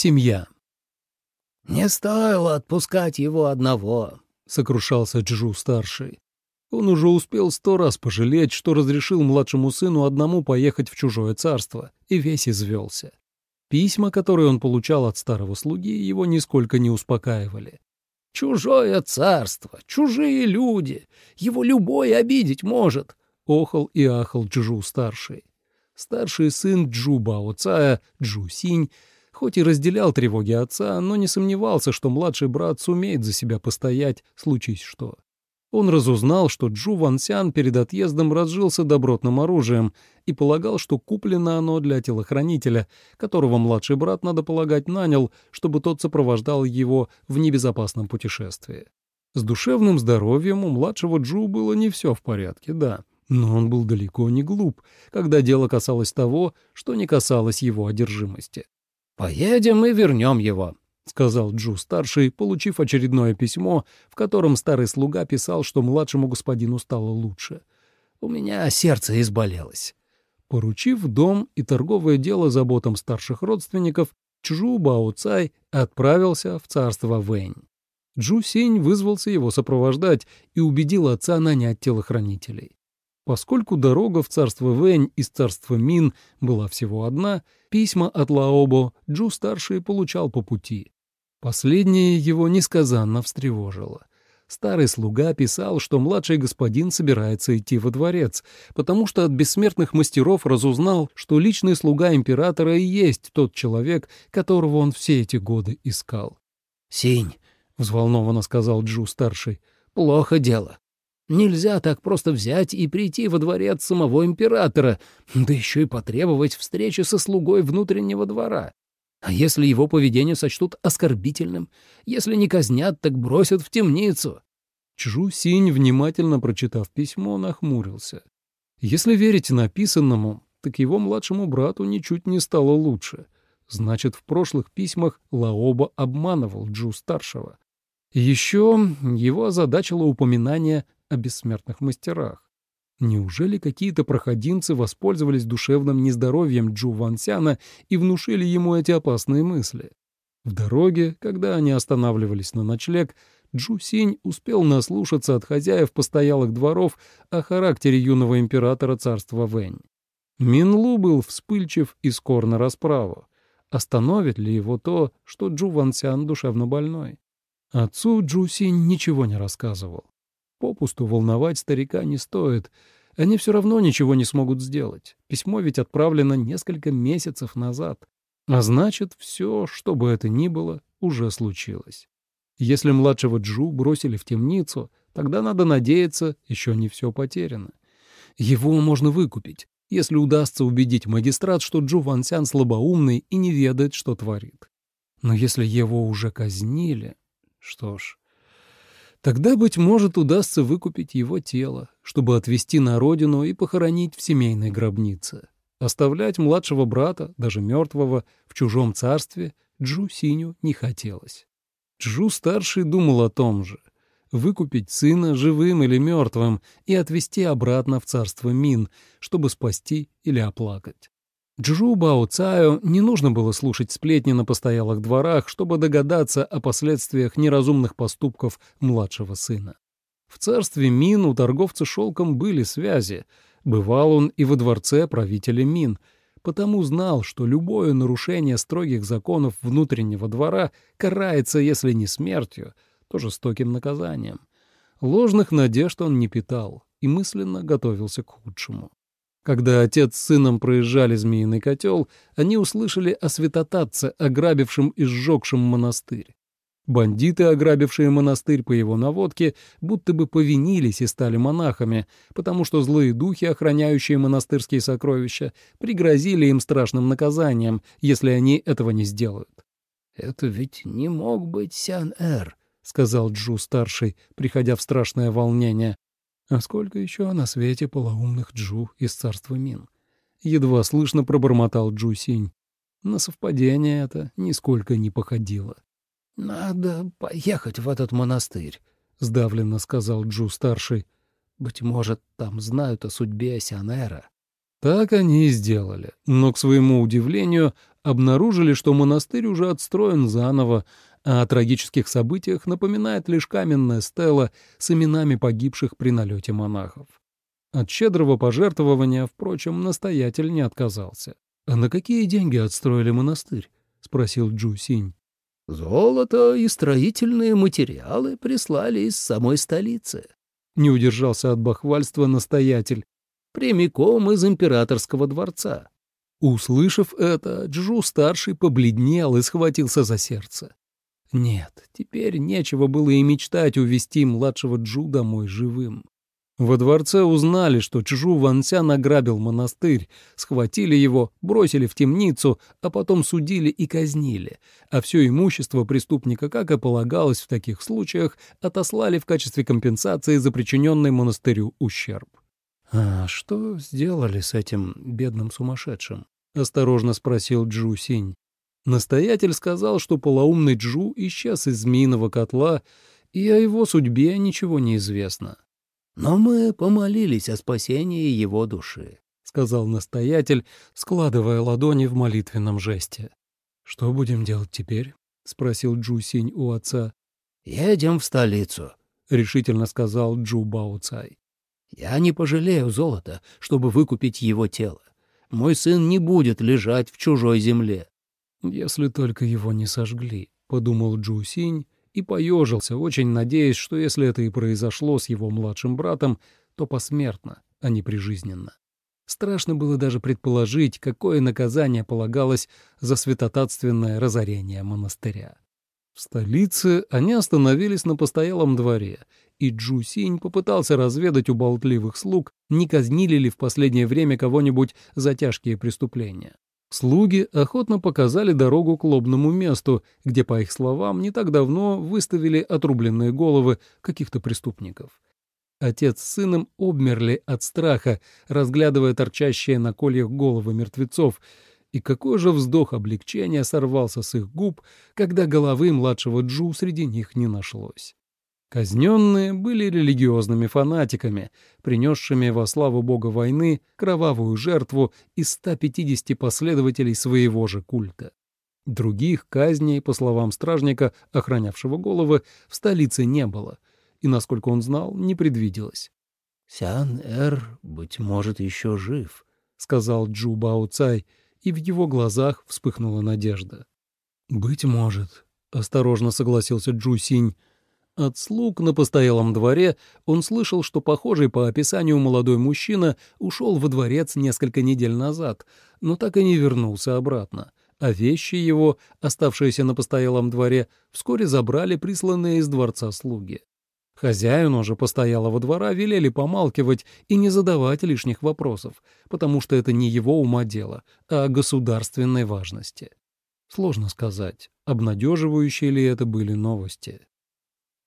Семья. «Не стоило отпускать его одного», — сокрушался Джу-старший. Он уже успел сто раз пожалеть, что разрешил младшему сыну одному поехать в чужое царство, и весь извелся. Письма, которые он получал от старого слуги, его нисколько не успокаивали. «Чужое царство, чужие люди, его любой обидеть может», — охал и ахал Джу-старший. Старший сын Джу Бао Цая, Джу Синь, хоть и разделял тревоги отца, но не сомневался, что младший брат сумеет за себя постоять, случись что. Он разузнал, что Джу Вансян перед отъездом разжился добротным оружием и полагал, что куплено оно для телохранителя, которого младший брат, надо полагать, нанял, чтобы тот сопровождал его в небезопасном путешествии. С душевным здоровьем у младшего Джу было не все в порядке, да, но он был далеко не глуп, когда дело касалось того, что не касалось его одержимости. «Поедем и вернем его», — сказал Джу-старший, получив очередное письмо, в котором старый слуга писал, что младшему господину стало лучше. «У меня сердце изболелось». Поручив дом и торговое дело заботам старших родственников, Чжу Бао Цай отправился в царство Вэнь. Джу Синь вызвался его сопровождать и убедил отца нанять телохранителей. Поскольку дорога в царство Вэнь из царства Мин была всего одна, письма от Лаобо Джу-старший получал по пути. Последнее его несказанно встревожило. Старый слуга писал, что младший господин собирается идти во дворец, потому что от бессмертных мастеров разузнал, что личный слуга императора и есть тот человек, которого он все эти годы искал. «Синь», — взволнованно сказал Джу-старший, — «плохо дело. Нельзя так просто взять и прийти во дворец самого императора, да еще и потребовать встречи со слугой внутреннего двора. А если его поведение сочтут оскорбительным? Если не казнят, так бросят в темницу. Чжу Синь, внимательно прочитав письмо, нахмурился. Если верить написанному, так его младшему брату ничуть не стало лучше. Значит, в прошлых письмах Лаоба обманывал Джу-старшего. Еще его озадачило упоминание о бессмертных мастерах. Неужели какие-то проходимцы воспользовались душевным нездоровьем Джу Вансяна и внушили ему эти опасные мысли? В дороге, когда они останавливались на ночлег, Джу Синь успел наслушаться от хозяев постоялых дворов о характере юного императора царства Вэнь. Минлу был вспыльчив и скор на расправу. Остановит ли его то, что Джу Вансян душевно больной? Отцу Джу Синь ничего не рассказывал. Попусту волновать старика не стоит. Они все равно ничего не смогут сделать. Письмо ведь отправлено несколько месяцев назад. А значит, все, что бы это ни было, уже случилось. Если младшего Джу бросили в темницу, тогда надо надеяться, еще не все потеряно. Его можно выкупить, если удастся убедить магистрат, что Джу Вансян слабоумный и не ведает, что творит. Но если его уже казнили... Что ж, Тогда, быть может, удастся выкупить его тело, чтобы отвезти на родину и похоронить в семейной гробнице. Оставлять младшего брата, даже мертвого, в чужом царстве Джу Синю не хотелось. Джу-старший думал о том же — выкупить сына живым или мертвым и отвезти обратно в царство Мин, чтобы спасти или оплакать. Джу Бао Цаю не нужно было слушать сплетни на постоялых дворах, чтобы догадаться о последствиях неразумных поступков младшего сына. В царстве Мин у торговца шелком были связи. Бывал он и во дворце правителя Мин, потому знал, что любое нарушение строгих законов внутреннего двора карается, если не смертью, то жестоким наказанием. Ложных надежд он не питал и мысленно готовился к худшему. Когда отец с сыном проезжали Змеиный котел, они услышали о святотатце, ограбившем и сжегшем монастырь. Бандиты, ограбившие монастырь по его наводке, будто бы повинились и стали монахами, потому что злые духи, охраняющие монастырские сокровища, пригрозили им страшным наказанием, если они этого не сделают. «Это ведь не мог быть Сян-Эр», — сказал Джу-старший, приходя в страшное волнение. А сколько еще на свете полоумных Джу из царства Мин? Едва слышно пробормотал Джу Синь. На совпадение это нисколько не походило. «Надо поехать в этот монастырь», — сдавленно сказал Джу-старший. «Быть может, там знают о судьбе Сянера». Так они и сделали, но, к своему удивлению, обнаружили, что монастырь уже отстроен заново, а о трагических событиях напоминает лишь каменная стела с именами погибших при налете монахов. От щедрого пожертвования, впрочем, настоятель не отказался. «А на какие деньги отстроили монастырь?» — спросил Джу Синь. «Золото и строительные материалы прислали из самой столицы», — не удержался от бахвальства настоятель. «Прямиком из императорского дворца». Услышав это, Джу-старший побледнел и схватился за сердце. Нет, теперь нечего было и мечтать увести младшего Джу домой живым. Во дворце узнали, что Чжу Ванся награбил монастырь, схватили его, бросили в темницу, а потом судили и казнили, а все имущество преступника, как и полагалось в таких случаях, отослали в качестве компенсации за причиненный монастырю ущерб. «А что сделали с этим бедным сумасшедшим?» — осторожно спросил Джу Синь. Настоятель сказал, что полоумный Джу исчез из змеиного котла, и о его судьбе ничего не известно. Но мы помолились о спасении его души, — сказал настоятель, складывая ладони в молитвенном жесте. — Что будем делать теперь? — спросил Джу Синь у отца. — Едем в столицу, — решительно сказал Джу Бао Цай. — Я не пожалею золота, чтобы выкупить его тело. Мой сын не будет лежать в чужой земле. — Если только его не сожгли, — подумал Джу Синь, и поежился, очень надеясь, что если это и произошло с его младшим братом, то посмертно, а не прижизненно. Страшно было даже предположить, какое наказание полагалось за святотатственное разорение монастыря. В столице они остановились на постоялом дворе, и Джу Синь попытался разведать у болтливых слуг, не казнили ли в последнее время кого-нибудь за тяжкие преступления. Слуги охотно показали дорогу к лобному месту, где, по их словам, не так давно выставили отрубленные головы каких-то преступников. Отец с сыном обмерли от страха, разглядывая торчащие на кольях головы мертвецов, и какой же вздох облегчения сорвался с их губ, когда головы младшего Джу среди них не нашлось. Казненные были религиозными фанатиками, принесшими во славу бога войны кровавую жертву из 150 последователей своего же культа. Других казней, по словам стражника, охранявшего головы, в столице не было, и, насколько он знал, не предвиделось. «Сян-Эр, быть может, еще жив», — сказал Джу Бао Цай, и в его глазах вспыхнула надежда. «Быть может», — осторожно согласился Джу Синь, от слуг на постоялом дворе он слышал, что похожий по описанию молодой мужчина ушел во дворец несколько недель назад, но так и не вернулся обратно, а вещи его, оставшиеся на постоялом дворе, вскоре забрали присланные из дворца слуги. Хозяину же постоялого двора велели помалкивать и не задавать лишних вопросов, потому что это не его ума дело, а государственной важности. Сложно сказать, обнадеживающие ли это были новости.